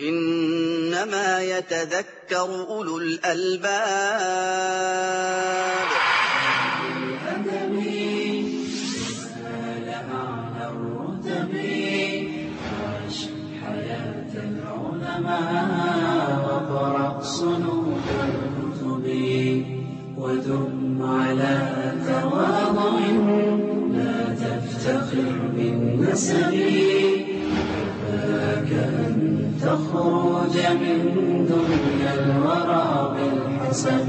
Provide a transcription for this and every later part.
إِنَّمَا يَتَذَكَّرُ أُولُو الْأَلْبَابِ وقرأ صنوف الكتب ودم على تواضع لا تفتخر بالنسب كفاك أن تخرج من دنيا الورى بالحسب.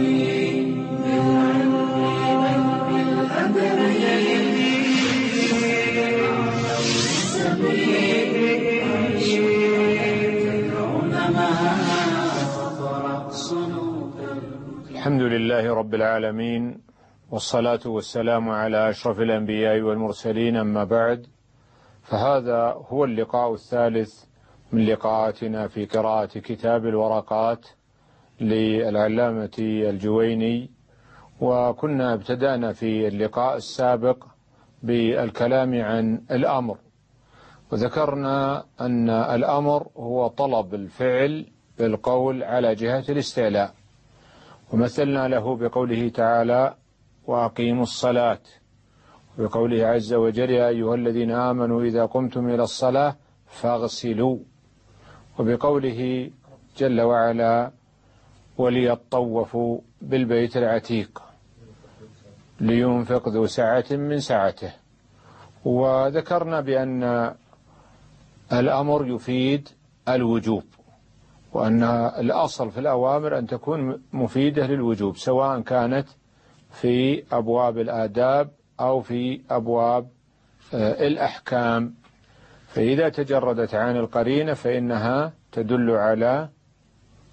بالعلم بل الحمد لله رب العالمين والصلاة والسلام على أشرف الأنبياء والمرسلين أما بعد فهذا هو اللقاء الثالث من لقاءاتنا في قراءة كتاب الورقات للعلامة الجويني وكنا ابتدأنا في اللقاء السابق بالكلام عن الأمر. وذكرنا أن الأمر هو طلب الفعل بالقول على جهة الاستعلاء. ومثلنا له بقوله تعالى وأقيموا الصلاة وبقوله عز وجل يا أيها الذين آمنوا إذا قمتم إلى الصلاة فاغسلوا وبقوله جل وعلا وليطوفوا بالبيت العتيق لينفق ذو سعة من سعته. وذكرنا بأن الأمر يفيد الوجوب وأن الأصل في الأوامر أن تكون مفيدة للوجوب سواء كانت في أبواب الآداب أو في أبواب الأحكام. فإذا تجردت عن القرينة فإنها تدل على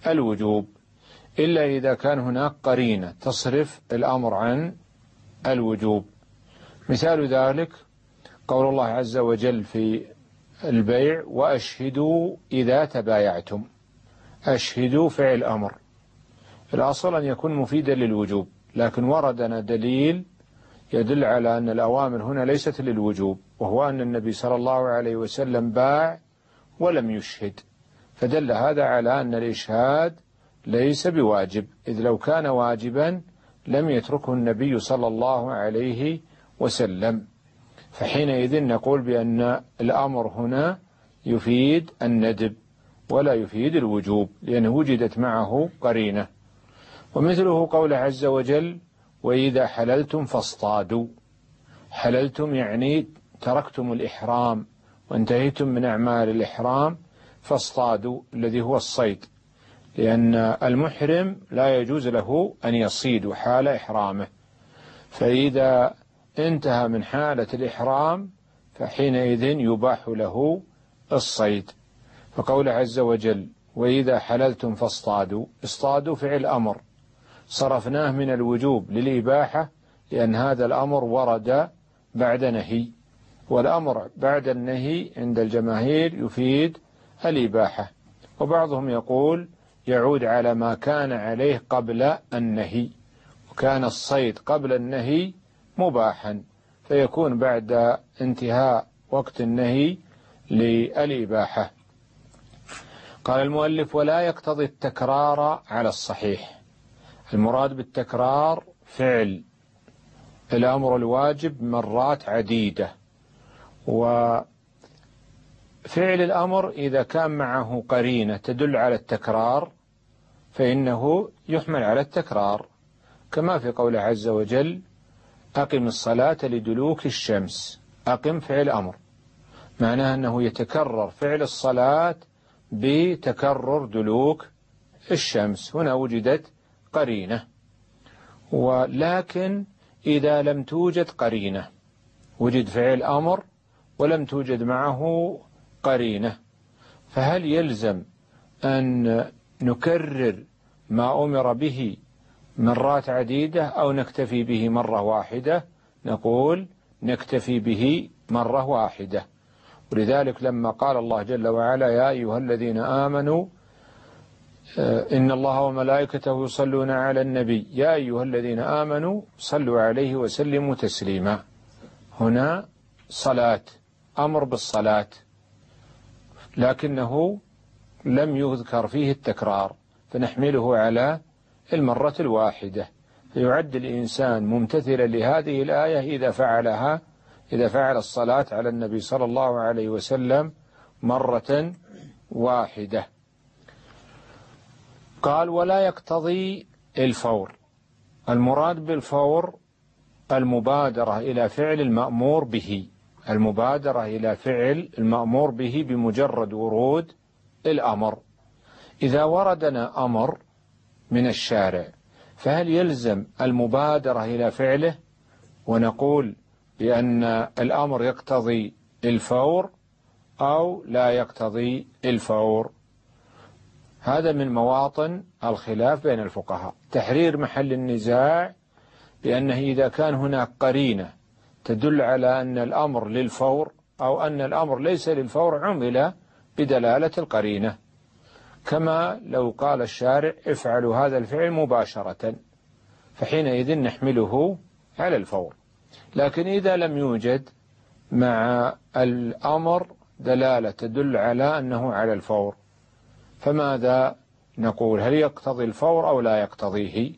الوجوب إلا إذا كان هناك قرينة تصرف الأمر عن الوجوب. مثال ذلك قول الله عز وجل في البيع وأشهدوا إذا تبايعتم أشهدوا فعل أمر الأصل أن يكون مفيدا للوجوب لكن وردنا دليل يدل على أن الأوامر هنا ليست للوجوب وهو أن النبي صلى الله عليه وسلم باع ولم يشهد. فدل هذا على أن الإشهاد ليس بواجب إذ لو كان واجبا لم يتركه النبي صلى الله عليه وسلم. فحينئذ نقول بأن الأمر هنا يفيد الندب ولا يفيد الوجوب لأنه وجدت معه قرينة. ومثله قول عز وجل وإذا حللتم فاصطادوا. حللتم يعني تركتم الإحرام وانتهيتم من أعمال الإحرام فاصطادوا الذي هو الصيد. لأن المحرم لا يجوز له أن يصيد حال إحرامه. فإذا انتهى من حالة الإحرام فحينئذ يباح له الصيد. فقول عز وجل وإذا حللتم فاصطادوا. اصطادوا فعل أمر. صرفناه من الوجوب للإباحة لأن هذا الأمر ورد بعد نهي. والأمر بعد النهي عند الجماهير يفيد الإباحة. وبعضهم يقول يعود على ما كان عليه قبل النهي وكان الصيد قبل النهي مباحا فيكون بعد انتهاء وقت النهي للإباحة. قال المؤلف ولا يقتضي التكرار على الصحيح المراد بالتكرار فعل. الأمر الواجب مرات عديدة. وفعل الأمر إذا كان معه قرينة تدل على التكرار فإنه يحمل على التكرار. كما في قوله عز وجل أقم الصلاة لدلوك الشمس. أقم فعل أمر. معناه أنه يتكرر فعل الصلاة بتكرر دلوك الشمس. هنا وجدت قرينة. ولكن إذا لم توجد قرينة وجد فعل أمر ولم توجد معه قرينة فهل يلزم أن نكرر ما أمر به مرات عديدة أو نكتفي به مرة واحدة؟ نقول نكتفي به مرة واحدة. ولذلك لما قال الله جل وعلا يا أيها الذين آمنوا إن الله وملائكته يصلون على النبي. يا أيها الذين آمنوا صلوا عليه وسلموا تسليما. هنا صلاة أمر بالصلاة لكنه لم يذكر فيه التكرار فنحمله على المرة الواحدة. فيعد الإنسان ممتثلا لهذه الآية إذا فعلها إذا فعل الصلاة على النبي صلى الله عليه وسلم مرة واحدة. قال ولا يقتضي الفور. المراد بالفور المبادرة إلى فعل المأمور به. المبادرة إلى فعل المأمور به بمجرد ورود الأمر. إذا وردنا أمر من الشارع فهل يلزم المبادرة إلى فعله؟ ونقول بأن الأمر يقتضي الفور أو لا يقتضي الفور. هذا من مواطن الخلاف بين الفقهاء. تحرير محل النزاع بأنه إذا كان هناك قرينة تدل على أن الأمر للفور أو أن الأمر ليس للفور عمل بدلالة القرينة. كما لو قال الشارع افعلوا هذا الفعل مباشرة فحينئذ نحمله على الفور. لكن إذا لم يوجد مع الأمر دلالة تدل على أنه على الفور. فماذا نقول؟ هل يقتضي الفور أو لا يقتضيه؟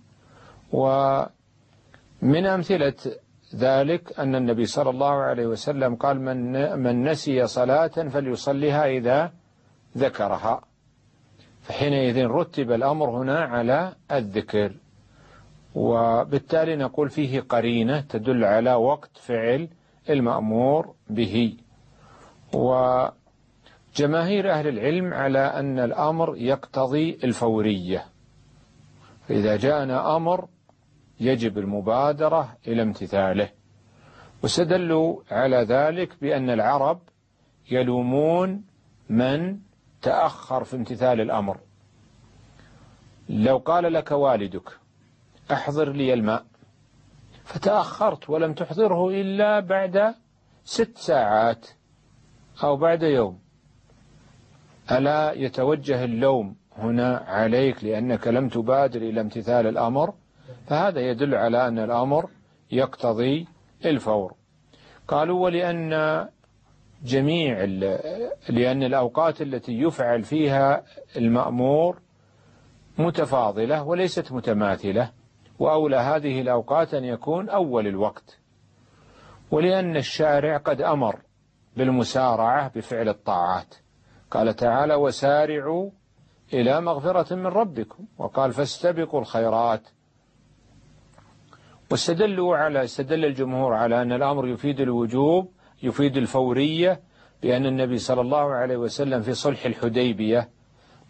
ومن أمثلة ذلك أن النبي صلى الله عليه وسلم قال من, من نسي صلاة فليصليها إذا ذكرها. فحينئذ رتب الأمر هنا على الذكر. وبالتالي نقول فيه قرينة تدل على وقت فعل المأمور به. وجماهير أهل العلم على أن الأمر يقتضي الفورية. فإذا جاءنا أمر يجب المبادرة إلى امتثاله. واستدلوا على ذلك بأن العرب يلومون من تأخر في امتثال الأمر. لو قال لك والدك أحضر لي الماء. فتأخرت ولم تحضره إلا بعد ست ساعات أو بعد يوم. ألا يتوجه اللوم هنا عليك لأنك لم تبادر إلى امتثال الأمر؟ فهذا يدل على أن الأمر يقتضي الفور. قالوا ولأن جميع لأن الأوقات التي يفعل فيها المأمور متفاضلة وليست متماثلة وأولى هذه الأوقات أن يكون أول الوقت. ولأن الشارع قد أمر بالمسارعة بفعل الطاعات. قال تعالى وسارعوا إلى مغفرة من ربكم. وقال فاستبقوا الخيرات. واستدلوا على استدل الجمهور على أن الأمر يفيد الوجوب يفيد الفورية بأن النبي صلى الله عليه وسلم في صلح الحديبية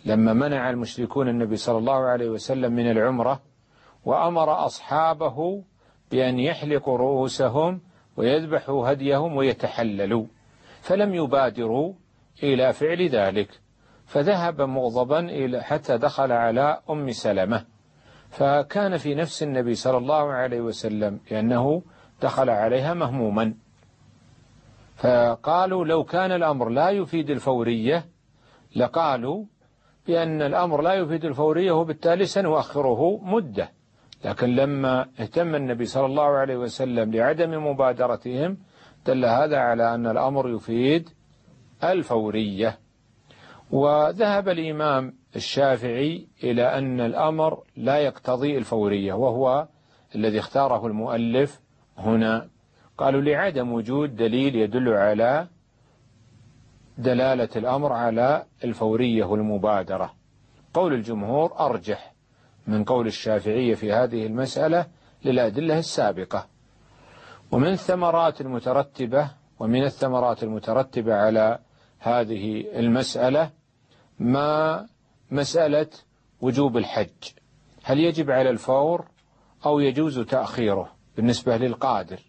لما منع المشركون النبي صلى الله عليه وسلم من العمرة وأمر أصحابه بأن يحلقوا رؤوسهم ويذبحوا هديهم ويتحللوا. فلم يبادروا إلى فعل ذلك فذهب مغضبا إلى حتى دخل على أم سلمة فكان في نفس النبي صلى الله عليه وسلم لأنه دخل عليها مهموما. فقالوا لو كان الأمر لا يفيد الفورية لقالوا بأن الأمر لا يفيد الفورية وبالتالي سنؤخره مدة. لكن لما اهتم النبي صلى الله عليه وسلم لعدم مبادرتهم دل هذا على أن الأمر يفيد الفورية. وذهب الإمام الشافعي إلى أن الأمر لا يقتضي الفورية وهو الذي اختاره المؤلف هنا. قالوا لعدم وجود دليل يدل على دلالة الأمر على الفورية والمبادرة. قول الجمهور أرجح من قول الشافعية في هذه المسألة للأدلة السابقة. ومن الثمرات المترتبة ومن الثمرات المترتبة على هذه المسألة ما مسألة وجوب الحج. هل يجب على الفور أو يجوز تأخيره بالنسبة للقادر؟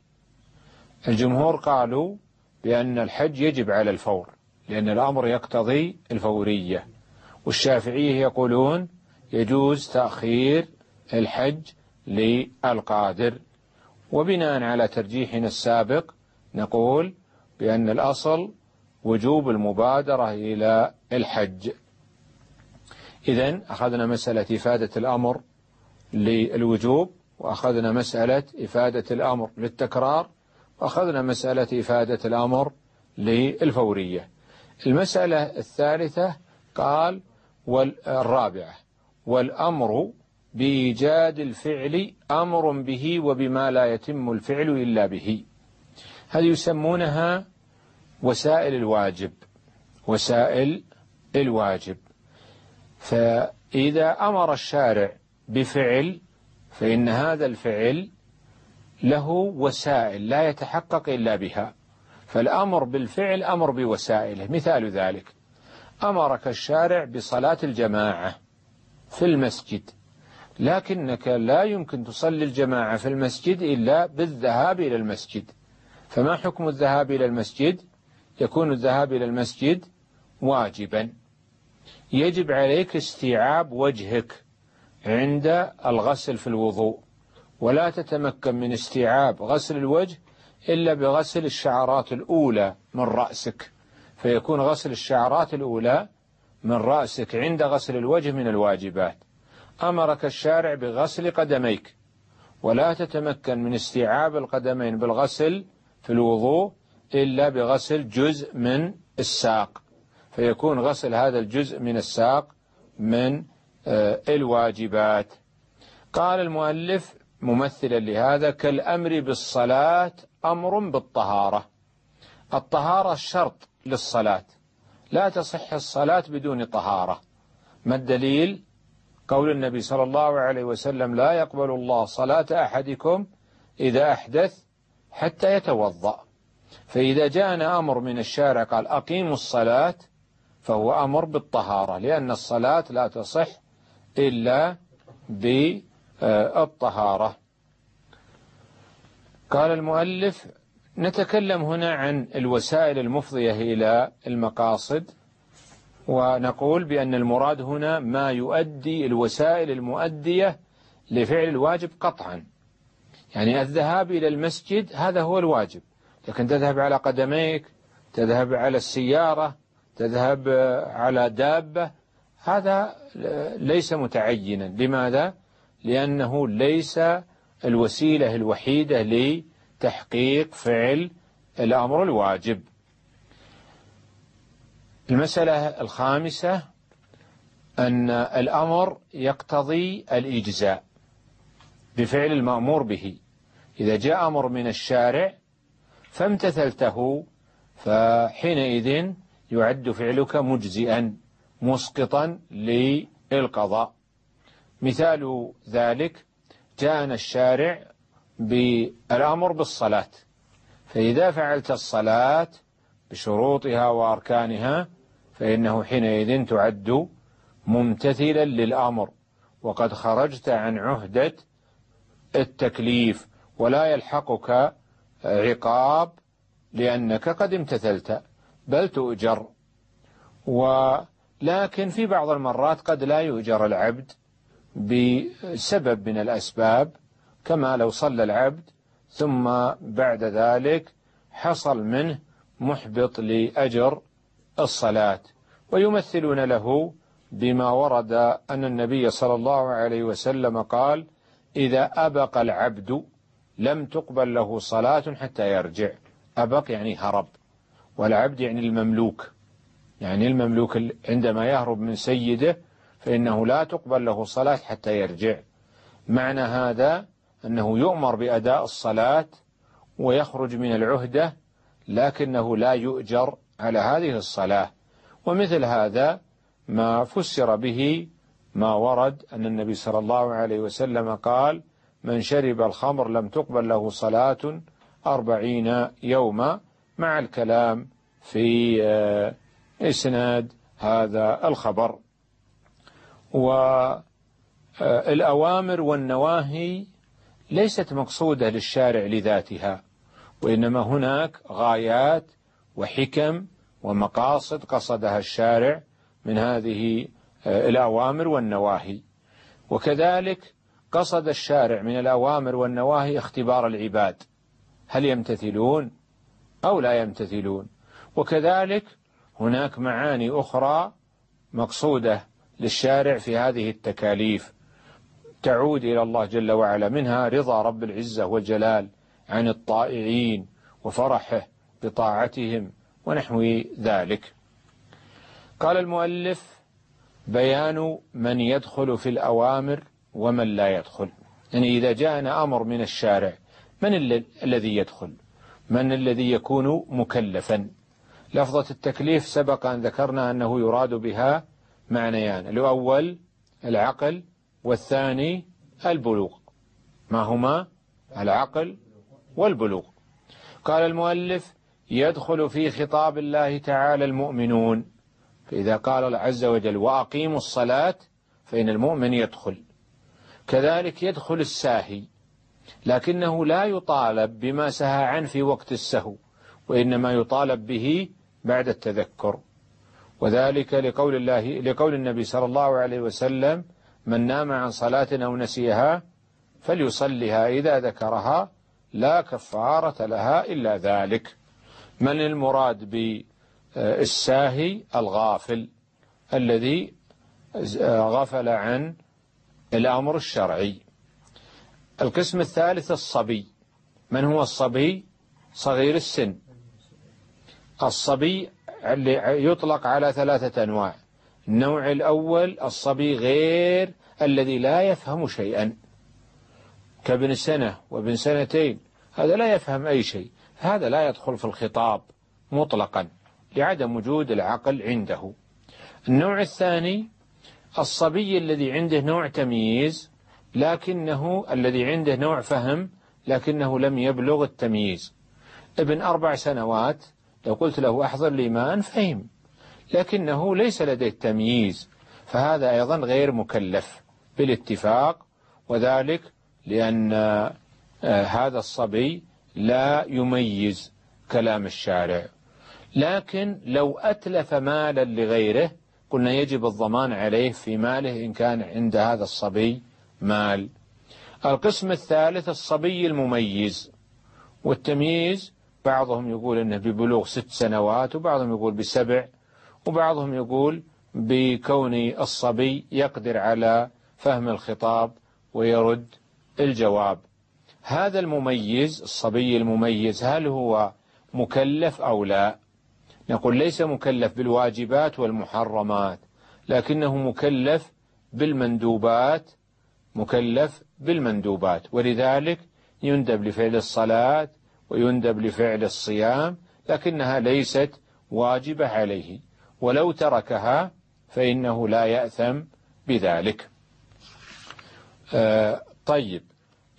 الجمهور قالوا بأن الحج يجب على الفور لأن الأمر يقتضي الفورية. والشافعية يقولون يجوز تأخير الحج للقادر. وبناء على ترجيحنا السابق نقول بأن الأصل وجوب المبادرة إلى الحج. إذا أخذنا مسألة إفادة الأمر للوجوب وأخذنا مسألة إفادة الأمر للتكرار وأخذنا مسألة إفادة الأمر للفورية. المسألة الثالثة قال والرابعة والأمر بإيجاد الفعل أمر به وبما لا يتم الفعل إلا به. هذه يسمونها وسائل الواجب وسائل الواجب. فإذا أمر الشارع بفعل فإن هذا الفعل له وسائل لا يتحقق إلا بها. فالأمر بالفعل أمر بوسائله مثال ذلك. أمرك الشارع بصلاة الجماعة في المسجد لكنك لا يمكن تصلي الجماعة في المسجد إلا بالذهاب إلى المسجد. فما حكم الذهاب إلى المسجد؟ يكون الذهاب إلى المسجد واجبا. يجب عليك استيعاب وجهك عند الغسل في الوضوء ولا تتمكن من استيعاب غسل الوجه إلا بغسل الشعرات الأولى من رأسك. فيكون غسل الشعرات الأولى من رأسك عند غسل الوجه من الواجبات. أمرك الشارع بغسل قدميك ولا تتمكن من استيعاب القدمين بالغسل في الوضوء إلا بغسل جزء من الساق. فيكون غسل هذا الجزء من الساق من آه، الواجبات. قال المؤلف ممثلا لهذا كالأمر بالصلاة أمر بالطهارة. الطهارة شرط للصلاة. لا تصح الصلاة بدون طهارة. ما الدليل؟ قول النبي صلى الله عليه وسلم لا يقبل الله صلاة أحدكم إذا أحدث حتى يتوضأ. فإذا جاءنا أمر من الشارع قال أقيموا الصلاة فهو أمر بالطهارة لأن الصلاة لا تصح إلا بالطهارة. قال المؤلف نتكلم هنا عن الوسائل المفضية إلى المقاصد ونقول بأن المراد هنا ما يؤدي الوسائل المؤدية لفعل الواجب قطعا. يعني الذهاب إلى المسجد هذا هو الواجب. لكن تذهب على قدميك تذهب على السيارة تذهب على دابة. هذا ليس متعينا. لماذا؟ لأنه ليس الوسيلة الوحيدة لتحقيق فعل الأمر الواجب. المسألة الخامسة أن الأمر يقتضي الإجزاء بفعل المأمور به. إذا جاء أمر من الشارع فامتثلته فحينئذ يعد فعلك مجزئا مسقطا للقضاء. مثال ذلك جاءنا الشارع بالأمر بالصلاة. فإذا فعلت الصلاة بشروطها وأركانها فإنه حينئذ تعد ممتثلا للأمر. وقد خرجت عن عهدة التكليف ولا يلحقك عقاب لأنك قد امتثلت بل تؤجر. ولكن في بعض المرات قد لا يؤجر العبد بسبب من الأسباب كما لو صلى العبد ثم بعد ذلك حصل منه محبط لأجر الصلاة. ويمثلون له بما ورد أن النبي صلى الله عليه وسلم قال إذا أبق العبد لم تقبل له صلاة حتى يرجع. أبق يعني هرب. والعبد يعني المملوك. يعني المملوك عندما يهرب من سيده فإنه لا تقبل له صلاة حتى يرجع. معنى هذا أنه يؤمر بأداء الصلاة ويخرج من العهدة لكنه لا يؤجر على هذه الصلاة. ومثل هذا ما فسر به ما ورد أن النبي صلى الله عليه وسلم قال من شرب الخمر لم تقبل له صلاة أربعين يوما مع الكلام في آه، إسناد هذا الخبر. والأوامر والنواهي ليست مقصودة للشارع لذاتها وإنما هناك غايات وحكم ومقاصد قصدها الشارع من هذه آه، الأوامر والنواهي. وكذلك قصد الشارع من الأوامر والنواهي اختبار العباد. هل يمتثلون أو لا يمتثلون؟ وكذلك هناك معاني أخرى مقصودة للشارع في هذه التكاليف. تعود إلى الله جل وعلا منها رضا رب العزة والجلال عن الطائعين وفرحه بطاعتهم ونحو ذلك. قال المؤلف بيان من يدخل في الأوامر ومن لا يدخل. يعني إذا جاءنا أمر من الشارع من الذي يدخل؟ من الذي يكون مكلفا؟ لفظة التكليف سبق أن ذكرنا أنه يراد بها معنيان. الأول العقل والثاني البلوغ. ما هما؟ العقل والبلوغ. قال المؤلف يدخل في خطاب الله تعالى المؤمنون. فإذا قال عز وجل وأقيموا الصلاة فإن المؤمن يدخل. كذلك يدخل الساهي لكنه لا يطالب بما سهى عنه في وقت السهو وإنما يطالب به بعد التذكر. وذلك لقول الله لقول النبي صلى الله عليه وسلم من نام عن صلاة أو نسيها فليصلها إذا ذكرها لا كفارة لها إلا ذلك. من المراد بالساهي الغافل الذي غفل عن الأمر الشرعي. القسم الثالث الصبي. من هو الصبي؟ صغير السن. الصبي اللي يطلق على ثلاثة أنواع. النوع الأول الصبي غير الذي لا يفهم شيئا. كابن سنة وابن سنتين هذا لا يفهم أي شيء. هذا لا يدخل في الخطاب مطلقا لعدم وجود العقل عنده. النوع الثاني الصبي الذي عنده نوع تمييز لكنه الذي عنده نوع فهم لكنه لم يبلغ التمييز. ابن أربع سنوات لو قلت له أحضر لي ماء فهم. لكنه ليس لديه تمييز فهذا أيضا غير مكلف. بالاتفاق وذلك لأن آه، هذا الصبي لا يميز كلام الشارع. لكن لو أتلف مالا لغيره قلنا يجب الضمان عليه في ماله إن كان عند هذا الصبي مال. القسم الثالث الصبي المميز والتمييز بعضهم يقول إنه ببلوغ ست سنوات وبعضهم يقول بسبع وبعضهم يقول بكون الصبي يقدر على فهم الخطاب ويرد الجواب. هذا المميز الصبي المميز هل هو مكلف أو لا؟ نقول ليس مكلف بالواجبات والمحرمات لكنه مكلف بالمندوبات مكلف بالمندوبات. ولذلك يندب لفعل الصلاة ويندب لفعل الصيام لكنها ليست واجبة عليه. ولو تركها فإنه لا يأثم بذلك. آه طيب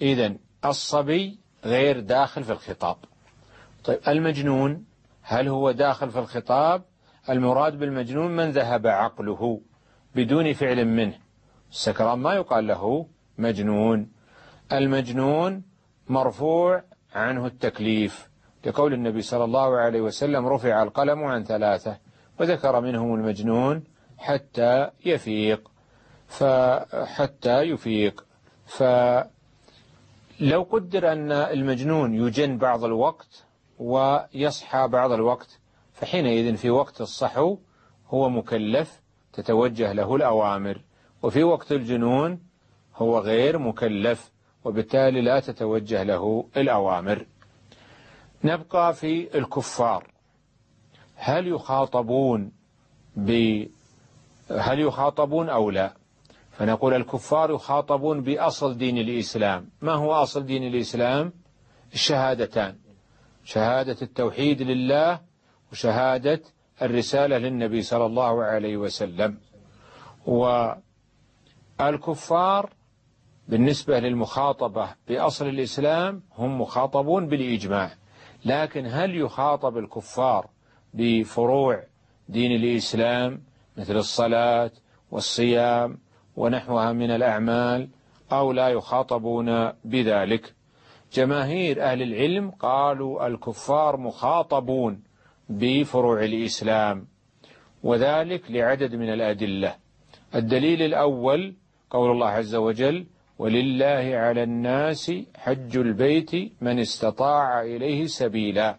إذا الصبي غير داخل في الخطاب. طيب المجنون هل هو داخل في الخطاب؟ المراد بالمجنون من ذهب عقله بدون فعل منه. السكران ما يقال له مجنون. المجنون مرفوع عنه التكليف. لقول النبي صلى الله عليه وسلم رفع القلم عن ثلاثة وذكر منهم المجنون حتى يفيق. فحتى يفيق. فلو قدر أن المجنون يجن بعض الوقت ويصحى بعض الوقت فحينئذ في وقت الصحو هو مكلف تتوجه له الأوامر. وفي وقت الجنون هو غير مكلف وبالتالي لا تتوجه له الأوامر. نبقى في الكفار. هل يخاطبون ب هل يخاطبون أو لا؟ فنقول الكفار يخاطبون بأصل دين الإسلام. ما هو أصل دين الإسلام؟ الشهادتان. شهادة التوحيد لله وشهادة الرسالة للنبي صلى الله عليه وسلم. والكفار بالنسبة للمخاطبة بأصل الإسلام هم مخاطبون بالإجماع. لكن هل يخاطب الكفار بفروع دين الإسلام مثل الصلاة والصيام ونحوها من الأعمال أو لا يخاطبون بذلك؟ جماهير أهل العلم قالوا الكفار مخاطبون بفروع الإسلام وذلك لعدد من الأدلة. الدليل الأول قول الله عز وجل ولله على الناس حج البيت من استطاع إليه سبيلا.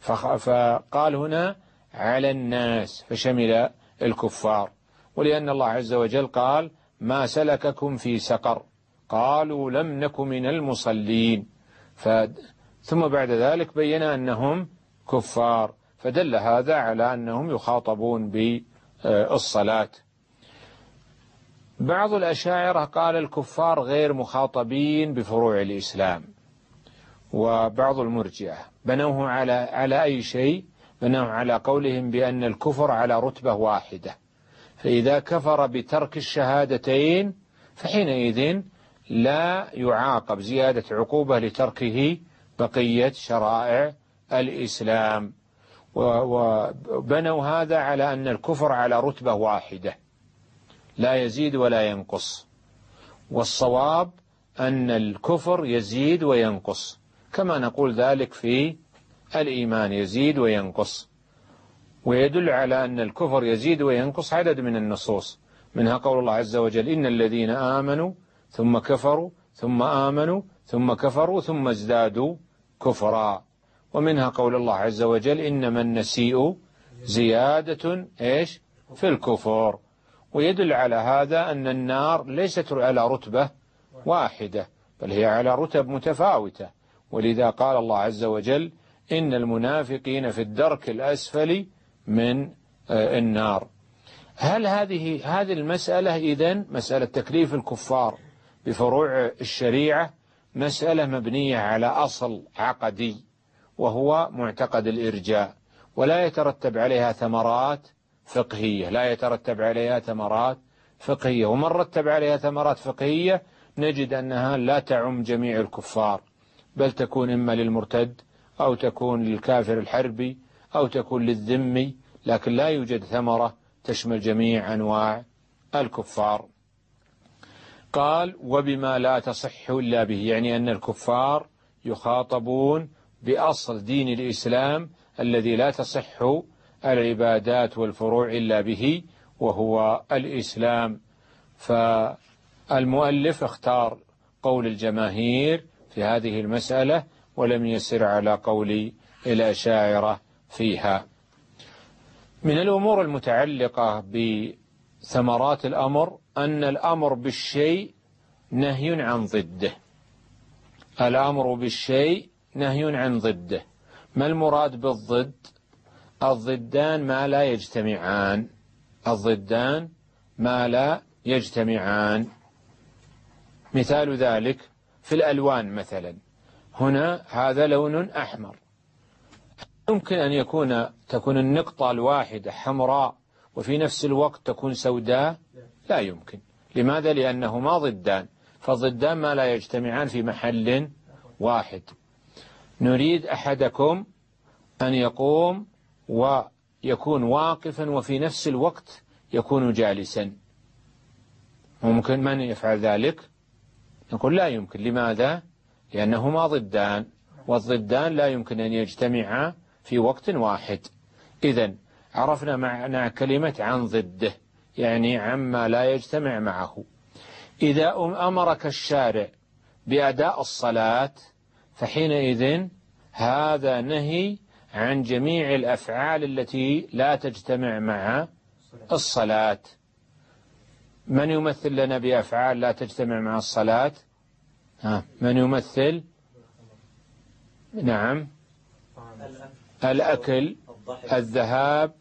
فقال هنا على الناس فشمل الكفار. ولأن الله عز وجل قال ما سلككم في سقر. قالوا لم نك من المصلين. ف ثم بعد ذلك بين أنهم كفار. فدل هذا على أنهم يخاطبون بالصلاة. بعض الأشاعرة قال الكفار غير مخاطبين بفروع الإسلام. وبعض المرجئة بنوه على على أي شيء؟ بنوه على قولهم بأن الكفر على رتبة واحدة. فإذا كفر بترك الشهادتين فحينئذ لا يعاقب زيادة عقوبة لتركه بقية شرائع الإسلام. وبنوا هذا على أن الكفر على رتبة واحدة لا يزيد ولا ينقص. والصواب أن الكفر يزيد وينقص كما نقول ذلك في الإيمان يزيد وينقص. ويدل على أن الكفر يزيد وينقص عدد من النصوص منها قول الله عز وجل إن الذين آمنوا ثم كفروا ثم آمنوا ثم كفروا ثم ازدادوا كفرا. ومنها قول الله عز وجل إنما النسيء زيادة إيش؟ في الكفر. ويدل على هذا أن النار ليست على رتبة واحدة بل هي على رتب متفاوتة. ولذا قال الله عز وجل إن المنافقين في الدرك الأسفل من آه، النار. هل هذه هذه المسألة إذن مسألة تكليف الكفار بفروع الشريعة مسألة مبنية على أصل عقدي وهو معتقد الإرجاء. ولا يترتب عليها ثمرات فقهية. لا يترتب عليها ثمرات فقهية. ومن رتب عليها ثمرات فقهية نجد أنها لا تعم جميع الكفار. بل تكون إما للمرتد أو تكون للكافر الحربي أو تكون للذمي. لكن لا يوجد ثمرة تشمل جميع أنواع الكفار. قال وبما لا تصح إلا به يعني أن الكفار يخاطبون بأصل دين الإسلام الذي لا تصح العبادات والفروع إلا به وهو الإسلام. فالمؤلف اختار قول الجماهير في هذه المسألة ولم يسر على قول الأشاعرة فيها. من الأمور المتعلقة بثمرات الأمر أن الأمر بالشيء نهي عن ضده. الأمر بالشيء نهي عن ضده. ما المراد بالضد؟ الضدان ما لا يجتمعان. الضدان ما لا يجتمعان. مثال ذلك في الألوان مثلا. هنا هذا لون أحمر. يمكن أن يكون تكون النقطة الواحدة حمراء وفي نفس الوقت تكون سوداء. لا يمكن. لماذا؟ لأنهما ضدان. فالضدان ما لا يجتمعان في محل واحد. نريد أحدكم أن يقوم ويكون واقفا وفي نفس الوقت يكون جالسا. ممكن من يفعل ذلك؟ نقول لا يمكن. لماذا؟ لأنهما ضدان. والضدان لا يمكن أن يجتمعا في وقت واحد. إذا عرفنا معنى كلمة عن ضده. يعني عما لا يجتمع معه. إذا أمرك الشارع بأداء الصلاة فحينئذ هذا نهي عن جميع الأفعال التي لا تجتمع مع الصلاة. من يمثل لنا بأفعال لا تجتمع مع الصلاة؟ ها من يمثل؟ نعم. الأكل الذهاب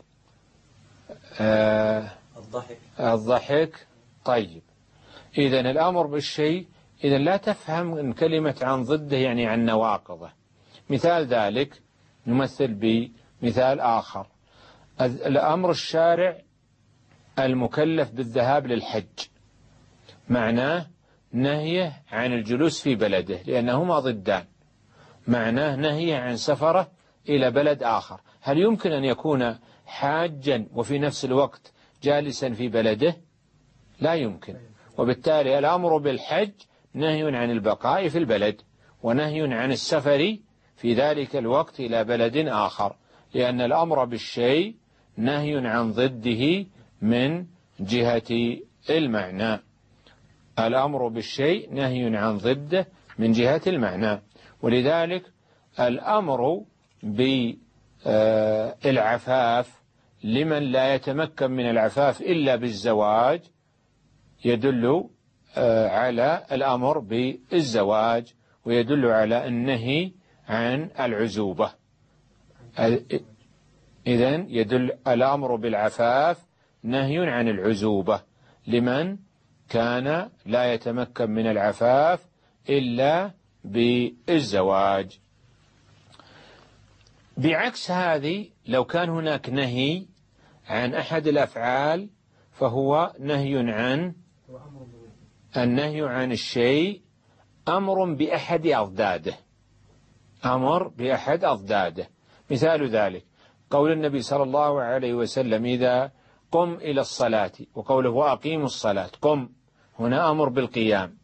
آه الضحك. الضحك. طيب. إذا الأمر بالشيء إذا لا تفهم إن كلمة عن ضده يعني عن نواقضه. مثال ذلك نمثل بمثال آخر. الأمر الشارع المكلف بالذهاب للحج. معناه نهيه عن الجلوس في بلده لأنهما ضدان. معناه نهيه عن سفره إلى بلد آخر. هل يمكن أن يكون حاجا وفي نفس الوقت جالسا في بلده لا يمكن. وبالتالي الأمر بالحج نهي عن البقاء في البلد ونهي عن السفر في ذلك الوقت إلى بلد آخر لأن الأمر بالشيء نهي عن ضده من جهة المعنى. الأمر بالشيء نهي عن ضده من جهة المعنى. ولذلك الأمر بالعفاف لمن لا يتمكن من العفاف إلا بالزواج يدل آه، على الأمر بالزواج ويدل على النهي عن العزوبة. إذن يدل الأمر بالعفاف نهي عن العزوبة. لمن كان لا يتمكن من العفاف إلا بالزواج. بعكس هذه لو كان هناك نهي عن أحد الأفعال فهو نهي عن النهي عن الشيء أمر بأحد أضداده. أمر بأحد أضداده. مثال ذلك قول النبي صلى الله عليه وسلم إذا قم إلى الصلاة وقوله وأقيم الصلاة قم. هنا أمر بالقيام.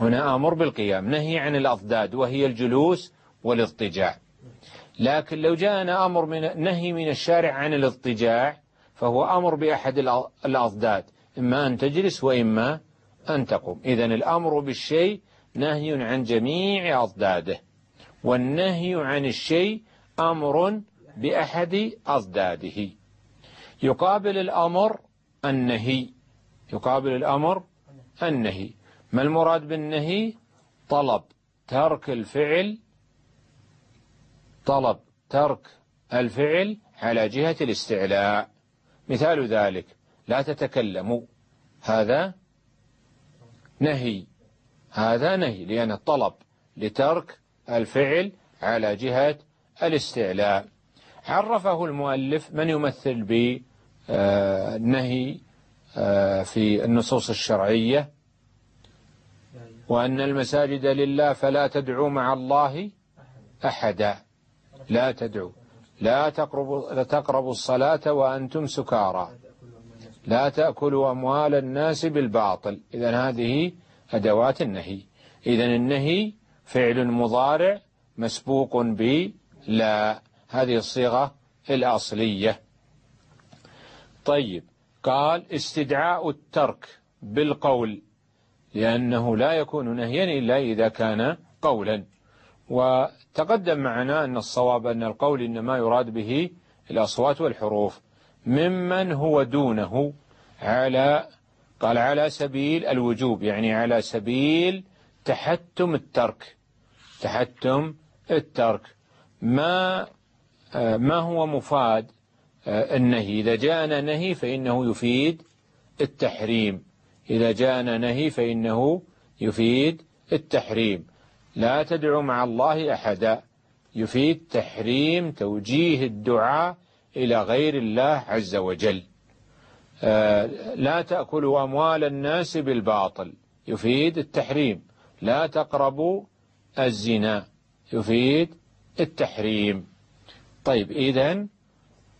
هنا أمر بالقيام. نهي عن الأضداد وهي الجلوس والاضطجاع لكن لو جاءنا أمر من نهي من الشارع عن الاضطجاع فهو أمر بأحد الأضداد إما أن تجلس وإما أن تقوم. إذا الأمر بالشيء نهي عن جميع أضداده والنهي عن الشيء أمر بأحد أضداده يقابل الأمر النهي. يقابل الأمر النهي. ما المراد بالنهي؟ طلب ترك الفعل طلب ترك الفعل على جهة الاستعلاء. مثال ذلك لا تتكلموا. هذا نهي. هذا نهي لأن الطلب لترك الفعل على جهة الاستعلاء. عرفه المؤلف من يمثل بالنهي آه، في النصوص الشرعية وأن المساجد لله فلا تدعوا مع الله أحدا. لا تدعوا لا تقربوا, لا تقربوا الصلاة وأنتم سكارى. لا تأكلوا أموال الناس بالباطل. إذا هذه أدوات النهي. إذا النهي فعل مضارع مسبوق ب لا. هذه الصيغة الأصلية. طيب. قال استدعاء الترك بالقول لأنه لا يكون نهيا إلا إذا كان قولا. وتقدم معنا أن الصواب أن القول إنما يراد به الأصوات والحروف. ممن هو دونه على قال على سبيل الوجوب يعني على سبيل تحتم الترك. تحتم الترك. ما ما هو مفاد النهي؟ إذا جاءنا نهي فإنه يفيد التحريم. إذا جاءنا نهي فإنه يفيد التحريم. لا تدعو مع الله أحدا. يفيد تحريم توجيه الدعاء إلى غير الله عز وجل. آه، لا تأكلوا أموال الناس بالباطل. يفيد التحريم. لا تقربوا الزنا. يفيد التحريم. طيب إذا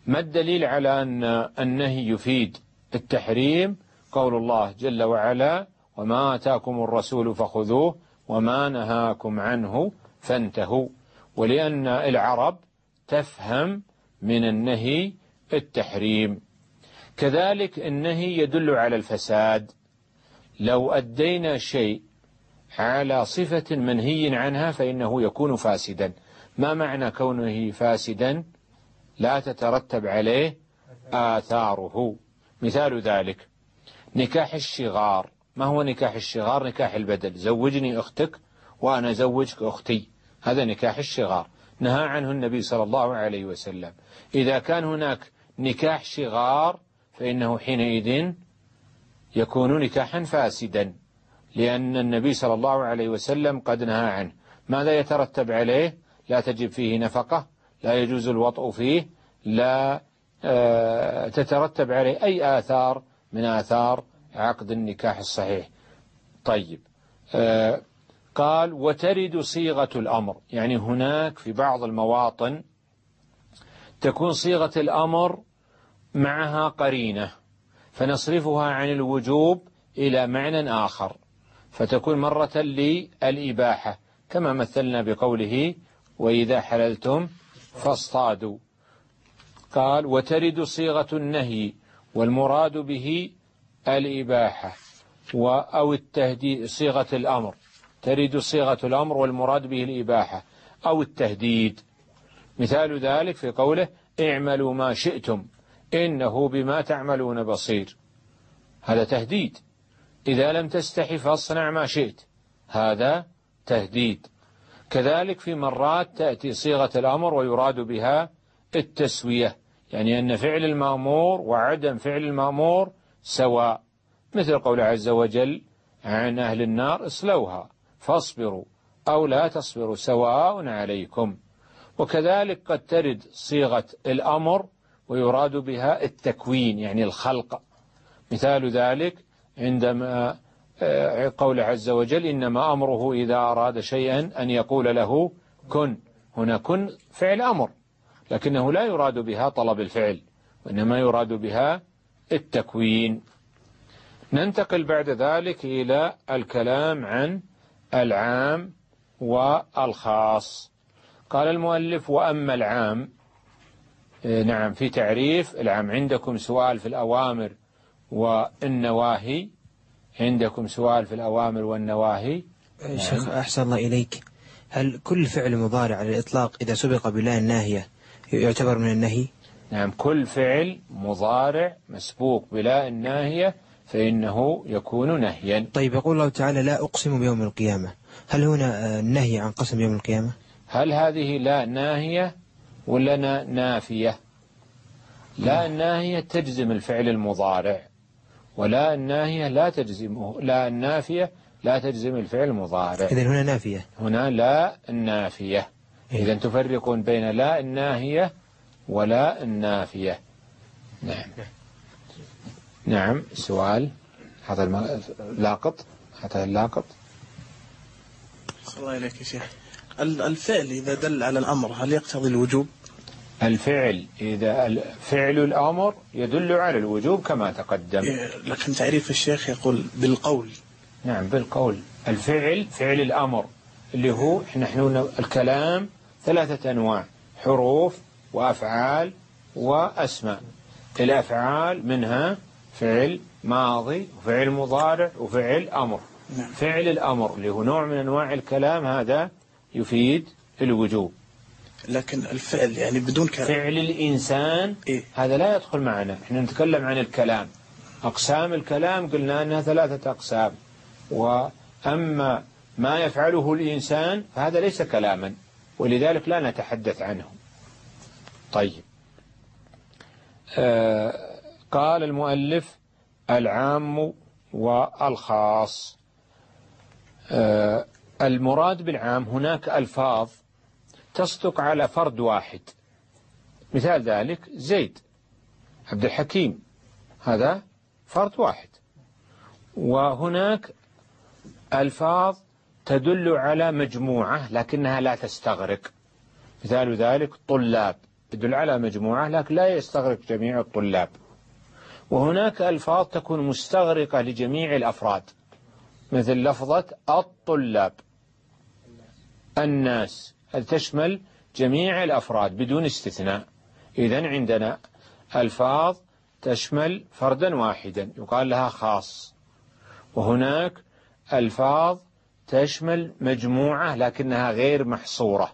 ما الدليل على أن النهي يفيد التحريم؟ قول الله جل وعلا وما آتاكم الرسول فخذوه وما نهاكم عنه فانتهوا. ولأن العرب تفهم من النهي التحريم. كذلك النهي يدل على الفساد. لو أدينا شيء على صفة منهي عنها فإنه يكون فاسدا. ما معنى كونه فاسدا؟ لا تترتب عليه آثاره. مثال ذلك نكاح الشغار. ما هو نكاح الشغار؟ نكاح البدل. زوجني أختك وأنا زوجك أختي. هذا نكاح الشغار. نهى عنه النبي صلى الله عليه وسلم. إذا كان هناك نكاح شغار فإنه حينئذ يكون نكاحا فاسدا لأن النبي صلى الله عليه وسلم قد نهى عنه. ماذا يترتب عليه؟ لا تجب فيه نفقة لا يجوز الوطء فيه لا آه، تترتب عليه أي آثار من آثار عقد النكاح الصحيح. طيب. آه، قال وترد صيغة الأمر. يعني هناك في بعض المواطن تكون صيغة الأمر معها قرينة فنصرفها عن الوجوب إلى معنى آخر فتكون مرة للإباحة كما مثلنا بقوله وإذا حللتم فاصطادوا. قال وترد صيغة النهي والمراد به الإباحة أو التهديد صيغة الأمر. ترد صيغة الأمر والمراد به الإباحة أو التهديد. مثال ذلك في قوله اعملوا ما شئتم إنه بما تعملون بصير. هذا تهديد. إذا لم تستحي فاصنع ما شئت. هذا تهديد. كذلك في مرات تأتي صيغة الأمر ويراد بها التسوية يعني أن فعل المأمور وعدم فعل المأمور سواء مثل قول عز وجل عن أهل النار اصلوها فاصبروا أو لا تصبروا سواء عليكم. وكذلك قد ترد صيغة الأمر ويراد بها التكوين يعني الخلق. مثال ذلك عندما آه، قول عز وجل إنما أمره إذا أراد شيئا أن يقول له كن هنا كن فعل أمر لكنه لا يراد بها طلب الفعل وإنما يراد بها التكوين. ننتقل بعد ذلك إلى الكلام عن العام والخاص. قال المؤلف وأما العام إيه، نعم في تعريف العام. عندكم سؤال في الأوامر والنواهي؟ عندكم سؤال في الأوامر والنواهي؟ شيخ أحسن الله إليك. هل كل فعل مضارع على الإطلاق إذا سبق بلا الناهية يعتبر من النهي؟ نعم كل فعل مضارع مسبوق بلا الناهية فإنه يكون نهيا. طيب يقول الله تعالى لا أقسم بيوم القيامة. هل هنا آه، نهي عن قسم يوم القيامة؟ هل هذه لا ناهية ولا نافية؟ لا الناهية تجزم الفعل المضارع ولا الناهية لا تجزمه لا النافية لا تجزم الفعل المضارع. إذن هنا نافية. هنا لا النافية. إيه. إذا تفرقون بين لا الناهية ولا النافية. نعم. نعم سؤال. هذا اللاقط هذا اللاقط. الله إليك يا شيخ. الفعل إذا دل على الأمر هل يقتضي الوجوب؟ الفعل إذا فعل الأمر يدل على الوجوب كما تقدم. إيه، لكن تعريف الشيخ يقول بالقول. نعم بالقول. الفعل فعل الأمر اللي هو نحن الكلام ثلاثة أنواع حروف وأفعال وأسماء. الأفعال منها فعل ماضي وفعل مضارع وفعل أمر. نعم. فعل الأمر اللي هو نوع من أنواع الكلام هذا يفيد الوجوب. لكن الفعل يعني بدون كلام. فعل الإنسان إيه؟ هذا لا يدخل معنا. إحنا نتكلم عن الكلام. أقسام الكلام قلنا أنها ثلاثة أقسام. وأما ما يفعله الإنسان فهذا ليس كلاما ولذلك لا نتحدث عنه. طيب. آه قال المؤلف العام والخاص. آه المراد بالعام هناك ألفاظ تصدق على فرد واحد. مثال ذلك زيد عبد الحكيم هذا فرد واحد. وهناك ألفاظ تدل على مجموعة لكنها لا تستغرق. مثال ذلك طلاب. يدل على مجموعة لكن لا يستغرق جميع الطلاب. وهناك ألفاظ تكون مستغرقة لجميع الأفراد. مثل لفظة الطلاب. الناس. تشمل جميع الأفراد بدون استثناء؟ إذا عندنا ألفاظ تشمل فردا واحدا يقال لها خاص. وهناك ألفاظ تشمل مجموعة لكنها غير محصورة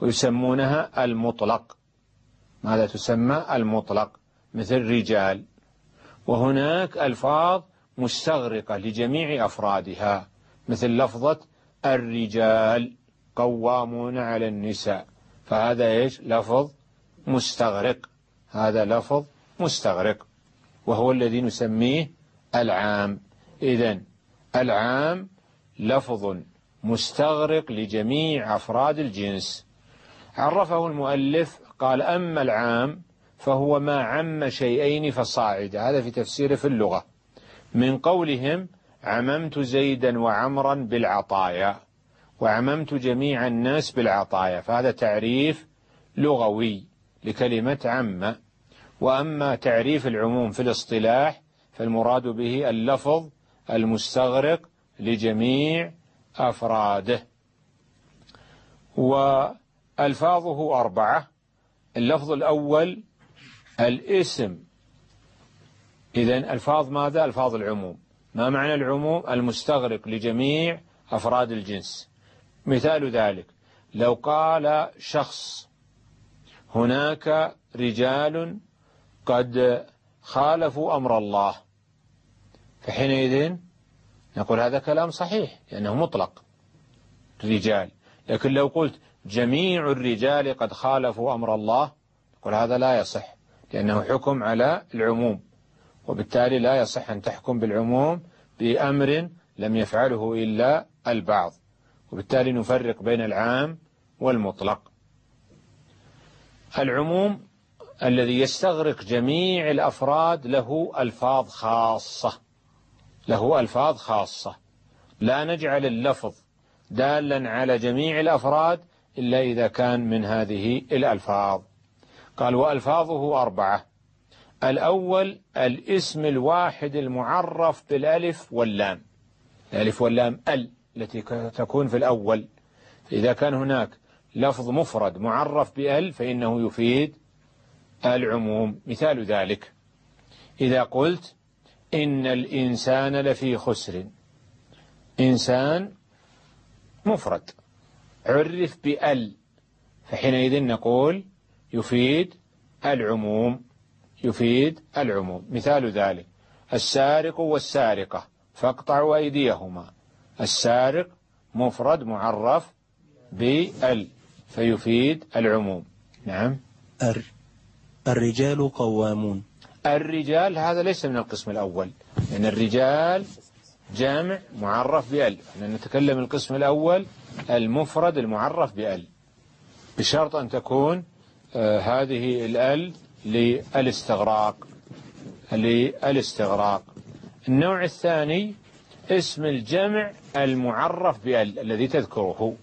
ويسمونها المطلق. ماذا تسمى؟ المطلق مثل رجال. وهناك ألفاظ مستغرقة لجميع أفرادها مثل لفظة الرجال قوامون على النساء. فهذا إيش؟ لفظ مستغرق. هذا لفظ مستغرق. وهو الذي نسميه العام. إذا العام لفظ مستغرق لجميع أفراد الجنس. عرفه المؤلف قال أما العام فهو ما عم شيئين فصاعد هذا في تفسيره في اللغة. من قولهم عممت زيدا وعمرا بالعطايا وعممت جميع الناس بالعطايا فهذا تعريف لغوي لكلمة عم. وأما تعريف العموم في الاصطلاح فالمراد به اللفظ المستغرق لجميع أفراده. وألفاظه أربعة اللفظ الأول الاسم. إذا ألفاظ ماذا؟ ألفاظ العموم. ما معنى العموم؟ المستغرق لجميع أفراد الجنس. مثال ذلك لو قال شخص هناك رجال قد خالفوا أمر الله. فحينئذ نقول هذا كلام صحيح لأنه مطلق. رجال. لكن لو قلت جميع الرجال قد خالفوا أمر الله نقول هذا لا يصح لأنه حكم على العموم وبالتالي لا يصح أن تحكم بالعموم بأمر لم يفعله إلا البعض وبالتالي نفرق بين العام والمطلق. العموم الذي يستغرق جميع الأفراد له ألفاظ خاصة له ألفاظ خاصة. لا نجعل اللفظ دالا على جميع الأفراد إلا إذا كان من هذه الألفاظ. قال وألفاظه أربعة. الأول الاسم الواحد المعرف بالألف واللام. الألف واللام ال التي تكون في الأول. إذا كان هناك لفظ مفرد معرف بأل فإنه يفيد العموم. مثال ذلك. إذا قلت إن الإنسان لفي خسر. إنسان مفرد. عرف بأل فحينئذ نقول يفيد العموم يفيد العموم. مثال ذلك السارق والسارقة فاقطعوا أيديهما. السارق مفرد معرف بأل فيفيد العموم. نعم. الرجال قوامون. الرجال هذا ليس من القسم الأول لأن الرجال جامع معرف بأل. نتكلم القسم الأول المفرد المعرف بأل. بشرط أن تكون آه هذه الأل للاستغراق للاستغراق. النوع الثاني اسم الجمع المعرف بأل الذي تذكره.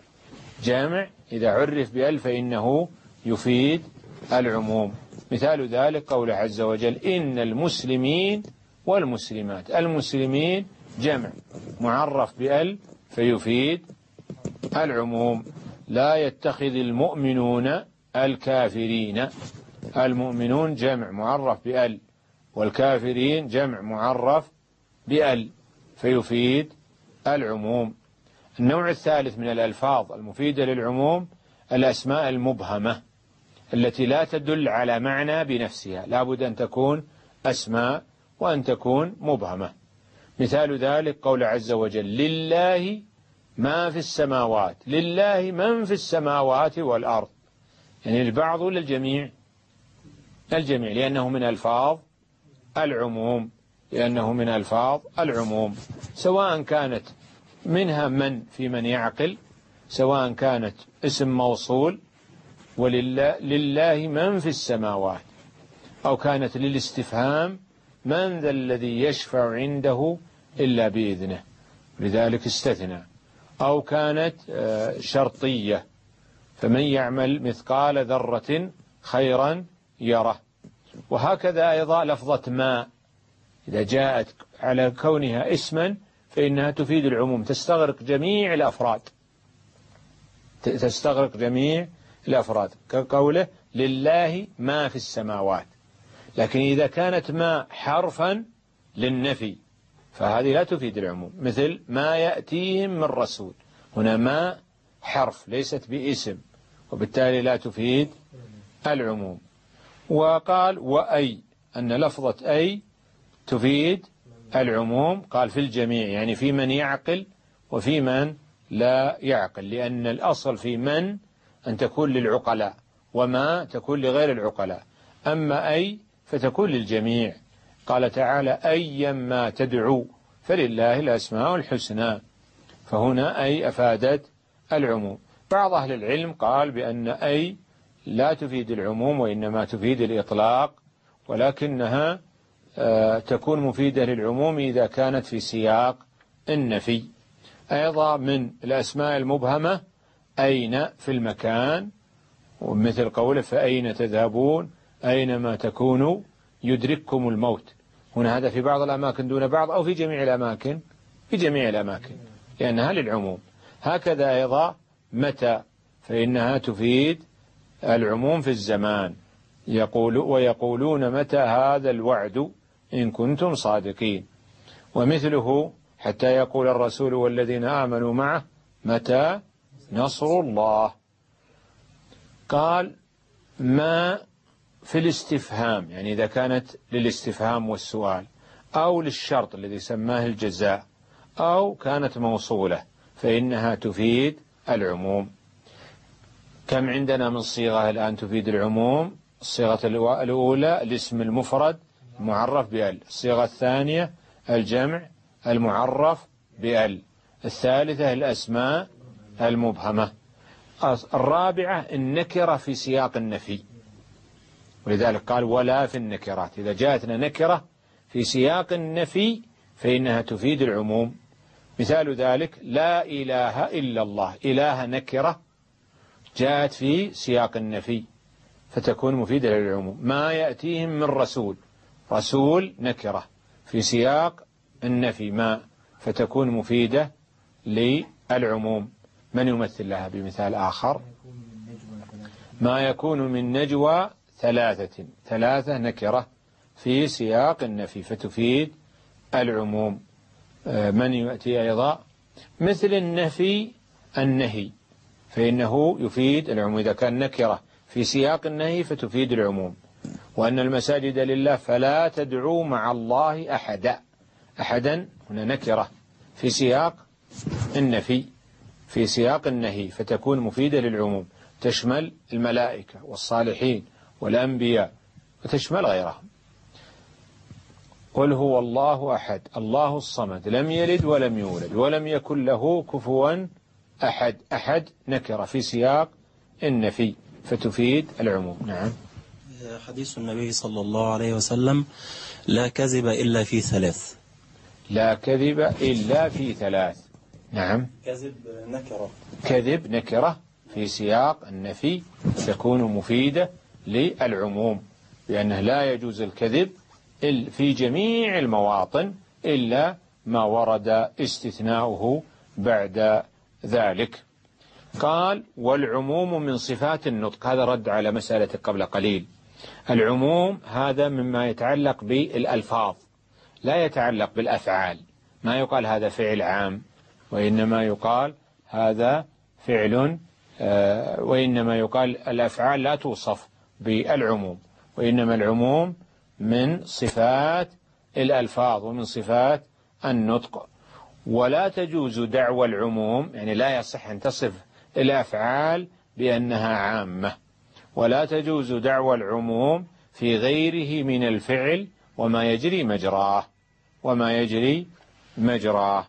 جامع إذا عرف بأل فإنه يفيد العموم. مثال ذلك قول عز وجل إن المسلمين والمسلمات. المسلمين جمع معرف بأل فيفيد العموم لا يتخذ المؤمنون الكافرين. المؤمنون جمع معرف بأل والكافرين جمع معرف بأل فيفيد العموم. النوع الثالث من الألفاظ المفيدة للعموم الأسماء المبهمة التي لا تدل على معنى بنفسها. لا بد أن تكون أسماء وأن تكون مبهمة. مثال ذلك قول عز وجل لله ما في السماوات. لله من في السماوات والأرض. يعني البعض للجميع الجميع لأنه من ألفاظ العموم. لأنه من ألفاظ العموم. سواء كانت منها من في من يعقل سواء كانت اسم موصول ولله لله من في السماوات. أو كانت للاستفهام من ذا الذي يشفع عنده إلا بإذنه. لذلك استثنى. أو كانت آه، شرطية. فمن يعمل مثقال ذرة خيرا يره. وهكذا أيضا لفظة ما. إذا جاءت على كونها اسما فإنها تفيد العموم. تستغرق جميع الأفراد. تستغرق جميع الأفراد. كقوله لله ما في السماوات. لكن إذا كانت ما حرفا للنفي. فهذه لا تفيد العموم. مثل ما يأتيهم من رسول. هنا ما حرف ليست باسم. وبالتالي لا تفيد العموم. وقال وأي أن لفظة أي تفيد العموم. قال في الجميع يعني في من يعقل وفي من لا يعقل. لأن الأصل في من أن تكون للعقلاء وما تكون لغير العقلاء. أما أي فتكون للجميع. قال تعالى أيا ما تدعو فلله الأسماء الحسنى. فهنا أي أفادت العموم. بعض أهل العلم قال بأن أي لا تفيد العموم وإنما تفيد الإطلاق ولكنها آه، تكون مفيدة للعموم إذا كانت في سياق النفي. أيضا من الأسماء المبهمة أين في المكان؟ ومثل قوله فأين تذهبون؟ أينما تكونوا يدرككم الموت. هنا هذا في بعض الأماكن دون بعض أو في جميع الأماكن في جميع الأماكن لأنها للعموم. هكذا أيضا متى؟ فإنها تفيد العموم في الزمان. يقول ويقولون متى هذا الوعد إن كنتم صادقين. ومثله حتى يقول الرسول والذين آمنوا معه متى نصر الله؟ قال ما في الاستفهام يعني إذا كانت للاستفهام والسؤال أو للشرط الذي سماه الجزاء أو كانت موصولة فإنها تفيد العموم. كم عندنا من صيغة الآن تفيد العموم؟ الصيغة الأولى الاسم المفرد معرف بأل الصيغة الثانية الجمع المعرف بأل الثالثة الأسماء المبهمة. الرابعة النكرة في سياق النفي. ولذلك قال ولا في النكرات. إذا جاءتنا نكرة في سياق النفي فإنها تفيد العموم. مثال ذلك لا إله إلا الله. إله نكرة جاءت في سياق النفي فتكون مفيدة للعموم. ما يأتيهم من رسول. رسول نكرة في سياق النفي. ما فتكون مفيدة للعموم. من يمثل لها بمثال آخر؟ ما يكون من نجوى ثلاثة ثلاثة نكرة في سياق النفي فتفيد العموم. آه، من يأتي أيضا؟ مثل النفي النهي فإنه يفيد العموم. إذا كان نكرة في سياق النهي فتفيد العموم. وأن المساجد لله فلا تدعوا مع الله أحدا. أحدا هنا نكرة في سياق النفي في سياق النهي فتكون مفيدة للعموم. تشمل الملائكة والصالحين والأنبياء وتشمل غيرهم. قل هو الله أحد الله الصمد لم يلد ولم يولد ولم يكن له كفوا أحد. أحد نكرة في سياق النفي فتفيد العموم. نعم. حديث النبي صلى الله عليه وسلم لا كذب إلا في ثلاث. لا كذب إلا في ثلاث. نعم. كذب نكرة. كذب نكرة في سياق النفي تكون مفيدة للعموم لأنه لا يجوز الكذب في جميع المواطن إلا ما ورد استثناؤه بعد ذلك. قال والعموم من صفات النطق هذا رد على مسألة قبل قليل. العموم هذا مما يتعلق بالألفاظ لا يتعلق بالأفعال. ما يقال هذا فعل عام وإنما يقال هذا فعل آه، وإنما يقال الأفعال لا توصف. بالعموم وإنما العموم من صفات الألفاظ ومن صفات النطق. ولا تجوز دعوى العموم يعني لا يصح أن تصف الأفعال بأنها عامة. ولا تجوز دعوى العموم في غيره من الفعل وما يجري مجراه وما يجري مجراه.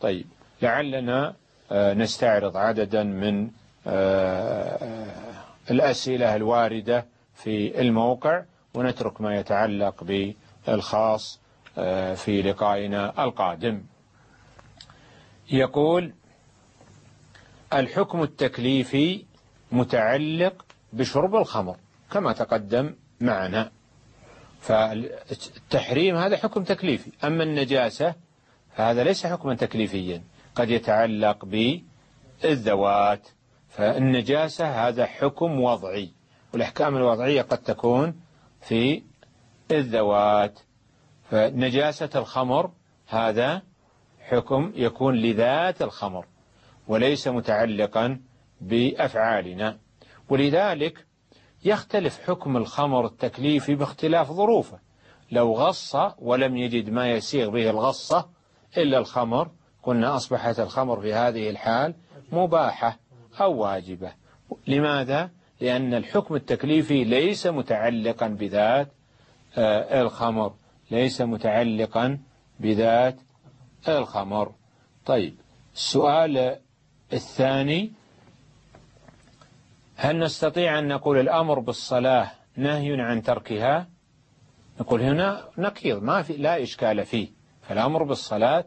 طيب لعلنا آه، نستعرض عددا من آه، الأسئلة الواردة في الموقع ونترك ما يتعلق بالخاص آه، في لقائنا القادم. يقول الحكم التكليفي متعلق بشرب الخمر كما تقدم معنا. فالتحريم هذا حكم تكليفي. أما النجاسة فهذا ليس حكما تكليفيا قد يتعلق بالذوات. فالنجاسة هذا حكم وضعي والأحكام الوضعية قد تكون في الذوات. فنجاسة الخمر هذا حكم يكون لذات الخمر وليس متعلقا بأفعالنا. ولذلك يختلف حكم الخمر التكليفي باختلاف ظروفه. لو غص ولم يجد ما يسيغ به الغصة إلا الخمر قلنا أصبحت الخمر في هذه الحال مباحة. أو واجبة. لماذا؟ لأن الحكم التكليفي ليس متعلقا بذات آه، الخمر. ليس متعلقا بذات الخمر. طيب السؤال الثاني. هل نستطيع أن نقول الأمر بالصلاة نهي عن تركها؟ نقول هنا نقيض ما في لا إشكال فيه. فالأمر بالصلاة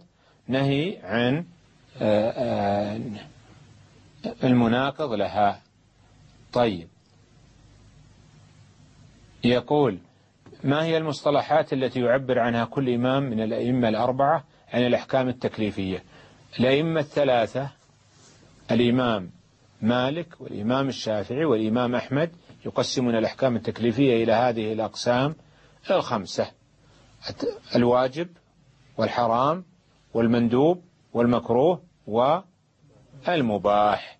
نهي عن آه، آه، المناقض لها. طيب. يقول ما هي المصطلحات التي يعبر عنها كل إمام من الأئمة الأربعة عن الأحكام التكليفية؟ الأئمة الثلاثة الإمام مالك والإمام الشافعي والإمام أحمد يقسمون الأحكام التكليفية إلى هذه الأقسام الخمسة الواجب والحرام والمندوب والمكروه والمباح.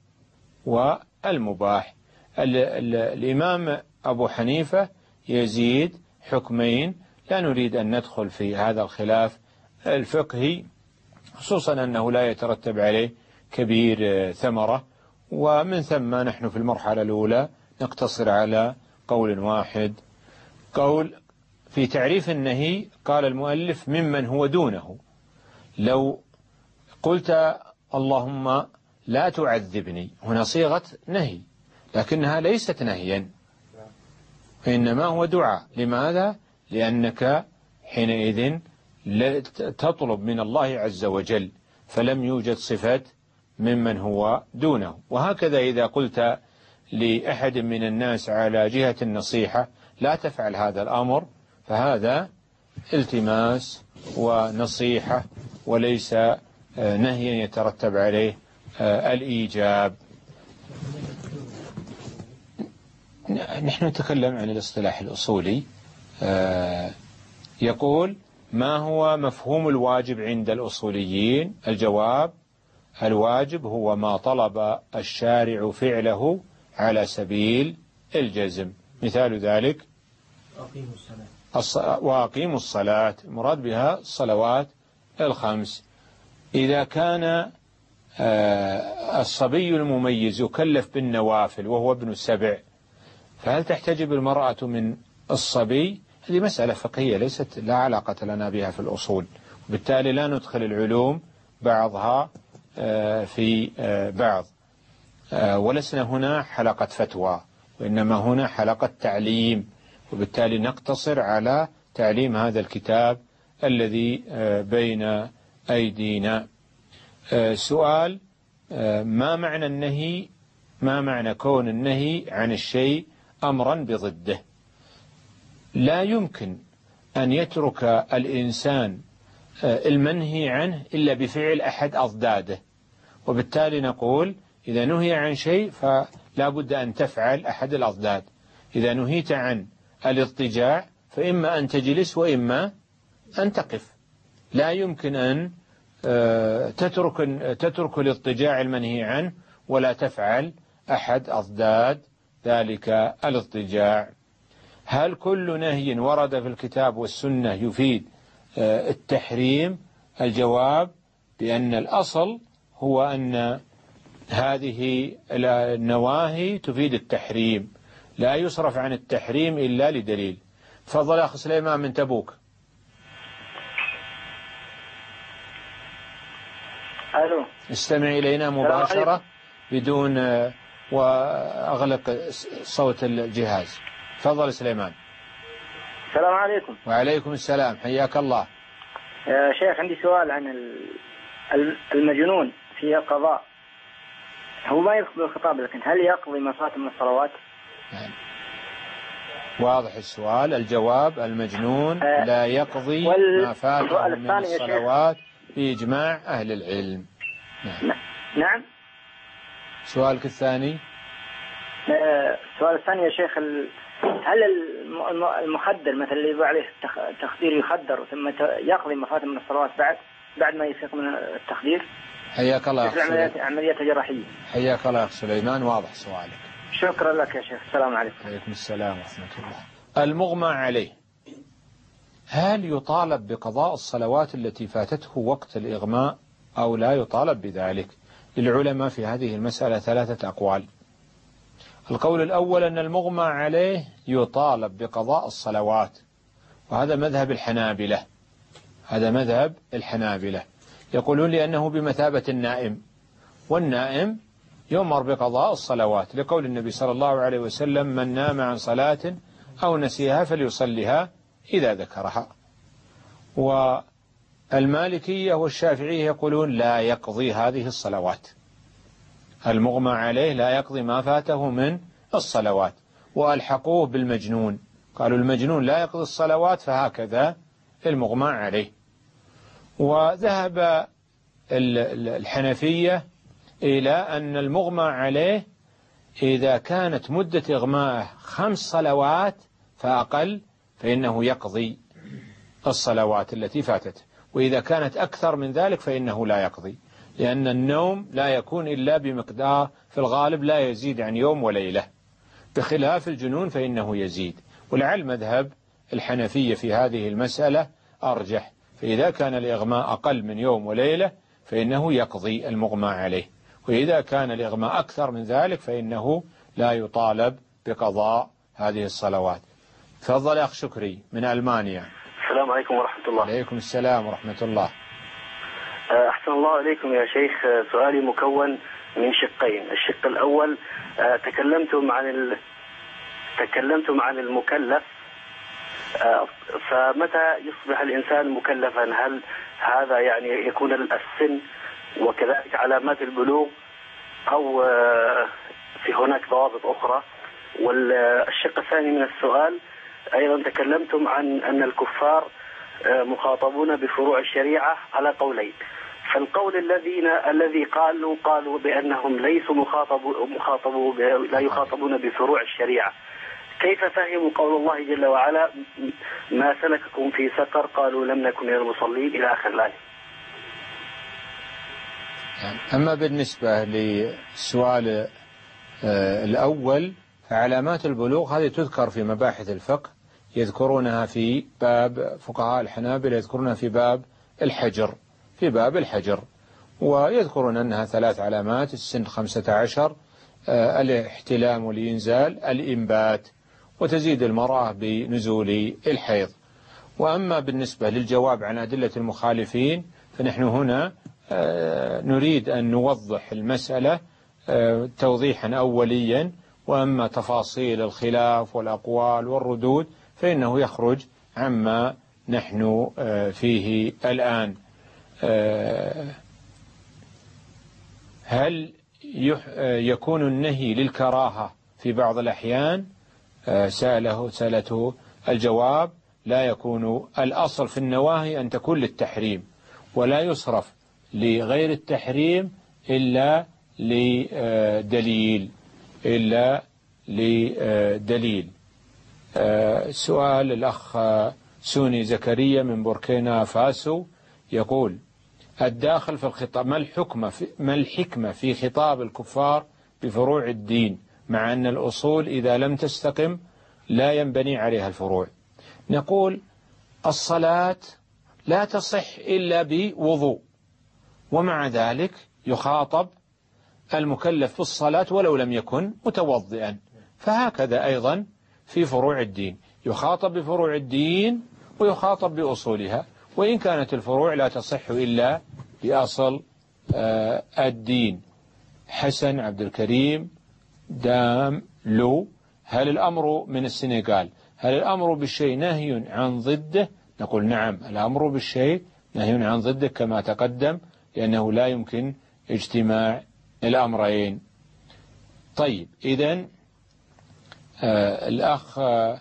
والمباح الإمام أبو حنيفة يزيد حكمين. لا نريد أن ندخل في هذا الخلاف الفقهي خصوصا أنه لا يترتب عليه كبير ثمرة. ومن ثم نحن في المرحلة الأولى نقتصر على قول واحد. قول في تعريف النهي قال المؤلف ممن هو دونه. لو قلت اللهم لا تعذبني. هنا صيغة نهي لكنها ليست نهيا. إنما هو دعاء. لماذا؟ لأنك حينئذ تطلب من الله عز وجل فلم يوجد صفة ممن هو دونه. وهكذا إذا قلت لأحد من الناس على جهة النصيحة لا تفعل هذا الأمر فهذا التماس ونصيحة وليس آه، نهيا يترتب عليه الإيجاب. نحن نتكلم عن الاصطلاح الأصولي. آه، يقول ما هو مفهوم الواجب عند الأصوليين؟ الجواب الواجب هو ما طلب الشارع فعله على سبيل الجزم. مثال ذلك وأقيموا الصلاة. مراد بها الصلوات الخمس. إذا كان آه، الصبي المميز يكلف بالنوافل وهو ابن السبع. فهل تحتجب المرأة من الصبي؟ هذه مسألة فقهية ليست لا علاقة لنا بها في الأصول. وبالتالي لا ندخل العلوم بعضها آه، في آه، بعض. ولسنا هنا حلقة فتوى وإنما هنا حلقة تعليم. وبالتالي نقتصر على تعليم هذا الكتاب الذي بين أيدينا. سؤال ما معنى النهي؟ ما معنى كون النهي عن الشيء أمرا بضده؟ لا يمكن أن يترك الإنسان المنهي عنه إلا بفعل أحد أضداده. وبالتالي نقول إذا نهي عن شيء فلا بد أن تفعل أحد الأضداد. إذا نهيت عن الاضطجاع فإما أن تجلس وإما أن تقف. لا يمكن أن آه، تترك تترك الاضطجاع المنهي عنه ولا تفعل أحد أضداد ذلك الاضطجاع هل كل نهي ورد في الكتاب والسنة يفيد آه، التحريم؟ الجواب بأن الأصل هو أن هذه النواهي تفيد التحريم. لا يصرف عن التحريم إلا لدليل. تفضل أخ سليمان من تبوك. ألو. استمع إلينا مباشرة بدون آه، وأغلق صوت الجهاز. تفضل سليمان. السلام عليكم. وعليكم السلام. حياك الله. يا شيخ عندي سؤال عن المجنون في القضاء. هو ما يدخل بالخطاب لكن هل يقضي ما فات من الصلوات؟ واضح السؤال. الجواب المجنون آه لا يقضي ما فاته من الصلوات. بإجماع أهل العلم. نعم, نعم. سؤالك الثاني؟ آه، السؤال الثاني يا شيخ هل المخدر مثلا اللي يبقى عليه تخدير يخدر ثم يقضي مفاتن من الصلوات بعد بعد ما يفيق من التخدير؟ حياك الله مثل عمليات عمليات جراحية. حياك الله يا سليمان. واضح سؤالك. شكرا لك يا شيخ. السلام عليكم. وعليكم السلام ورحمة الله. المغمى عليه. هل يطالب بقضاء الصلوات التي فاتته وقت الإغماء أو لا يطالب بذلك؟ للعلماء في هذه المسألة ثلاثة أقوال. القول الأول أن المغمى عليه يطالب بقضاء الصلوات وهذا مذهب الحنابلة. هذا مذهب الحنابلة. يقولون لأنه بمثابة النائم والنائم يؤمر بقضاء الصلوات لقول النبي صلى الله عليه وسلم من نام عن صلاة أو نسيها فليصلها إذا ذكرها. والمالكية والشافعية يقولون لا يقضي هذه الصلوات. المغمى عليه لا يقضي ما فاته من الصلوات. وألحقوه بالمجنون. قالوا المجنون لا يقضي الصلوات فهكذا المغمى عليه. وذهب الحنفية إلى أن المغمى عليه إذا كانت مدة إغماءه خمس صلوات فأقل فإنه يقضي الصلوات التي فاتته وإذا كانت أكثر من ذلك فإنه لا يقضي لأن النوم لا يكون إلا بمقدار في الغالب لا يزيد عن يوم وليلة. بخلاف الجنون فإنه يزيد. ولعل مذهب الحنفية في هذه المسألة أرجح. فإذا كان الإغماء أقل من يوم وليلة فإنه يقضي المغمى عليه. وإذا كان الإغماء أكثر من ذلك فإنه لا يطالب بقضاء هذه الصلوات. تفضل يا أخ شكري من ألمانيا. السلام عليكم ورحمة الله. عليكم السلام ورحمة الله. آه، أحسن الله عليكم يا شيخ. آه، سؤالي مكون من شقين. الشق الأول آه، تكلمتم عن ال... تكلمتم عن المكلف. فمتى يصبح الإنسان مكلفا؟ هل هذا يعني يكون السن وكذلك علامات البلوغ أو في هناك ضوابط أخرى؟ والشق الثاني من السؤال أيضا تكلمتم عن أن الكفار آه، مخاطبون بفروع الشريعة على قولين. فالقول الذين الذي قالوا قالوا بأنهم ليسوا مخاطبوا مخاطبوا لا يخاطبون بفروع الشريعة. كيف فهموا قول الله جل وعلا؟ ما سلككم في سقر قالوا لم نكن من المصلين إلى آخر الآية. أما بالنسبة للسؤال آه، الأول فعلامات البلوغ هذه تذكر في مباحث الفقه. يذكرونها في باب فقهاء الحنابلة يذكرونها في باب الحجر في باب الحجر. ويذكرون أنها ثلاث علامات السن خمسة عشر آه، الاحتلام والإنزال الإنبات وتزيد المرأة بنزول الحيض. وأما بالنسبة للجواب عن أدلة المخالفين فنحن هنا آه، نريد أن نوضح المسألة آه، توضيحا أوليا. وأما تفاصيل الخلاف والأقوال والردود فإنه يخرج عما نحن آه، فيه الآن. آه، هل آه، يكون النهي للكراهة في بعض الأحيان؟ سأله سألته الجواب لا يكون. الأصل في النواهي أن تكون للتحريم ولا يصرف لغير التحريم إلا لدليل إلا لدليل. سؤال الأخ آه، سوني زكريا من بوركينا فاسو يقول الداخل في الخطاب ما الحكمة في ما الحكمة في خطاب الكفار بفروع الدين مع أن الأصول إذا لم تستقم لا ينبني عليها الفروع؟ نقول الصلاة لا تصح إلا بوضوء ومع ذلك يخاطب المكلف بالصلاة ولو لم يكن متوضئا فهكذا أيضا في فروع الدين. يخاطب بفروع الدين ويخاطب بأصولها. وإن كانت الفروع لا تصح إلا بأصل آه، الدين. حسن عبد الكريم دام لو. هل الأمر من السنغال؟ هل الأمر بالشيء نهي عن ضده؟ نقول نعم الأمر بالشيء نهي عن ضده كما تقدم لأنه لا يمكن اجتماع الأمرين. طيب إذا آه الأخ آه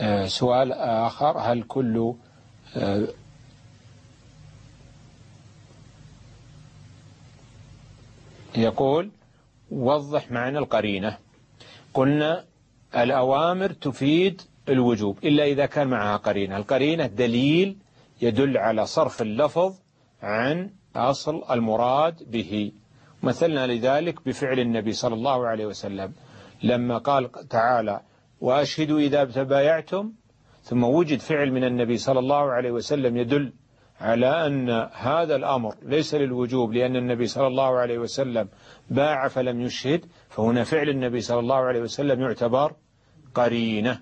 آه سؤال آخر. هل كل آه يقول وضح معنى القرينة. قلنا الأوامر تفيد الوجوب إلا إذا كان معها قرينة. القرينة دليل يدل على صرف اللفظ عن أصل المراد به. مثلنا لذلك بفعل النبي صلى الله عليه وسلم. لما قال تعالى وأشهدوا إذا تبايعتم ثم وجد فعل من النبي صلى الله عليه وسلم يدل على أن هذا الأمر ليس للوجوب لأن النبي صلى الله عليه وسلم باع فلم يشهد. فهنا فعل النبي صلى الله عليه وسلم يعتبر قرينة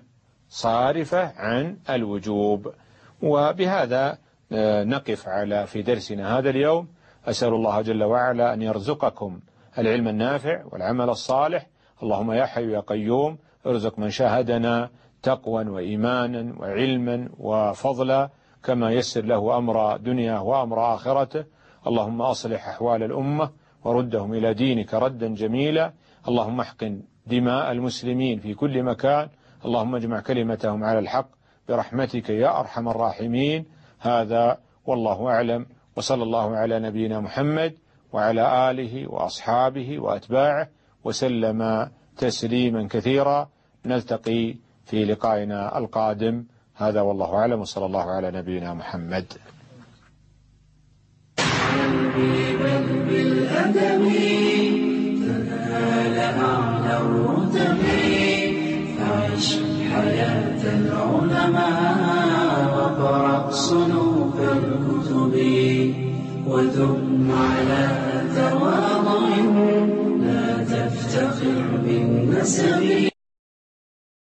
صارفة عن الوجوب. وبهذا نقف على في درسنا هذا اليوم. أسأل الله جل وعلا أن يرزقكم العلم النافع والعمل الصالح. اللهم يا حي يا قيوم ارزق من شاهدنا تقوى وإيمانا وعلما وفضلا كما يسر له أمر دنيا وأمر آخرته. اللهم أصلح أحوال الأمة وردهم إلى دينك ردا جميلا. اللهم احقن دماء المسلمين في كل مكان. اللهم اجمع كلمتهم على الحق برحمتك يا أرحم الراحمين. هذا والله أعلم. وصلى الله على نبينا محمد وعلى آله وأصحابه وأتباعه وسلم تسليما كثيرا. نلتقي في لقائنا القادم. هذا والله أعلم. وصلى الله على نبينا محمد. بالأدب تنال أعلى فعش حياة العلماء. واقرأ صنوف الكتب وثم على تواضع لا تفتخر بالنسب.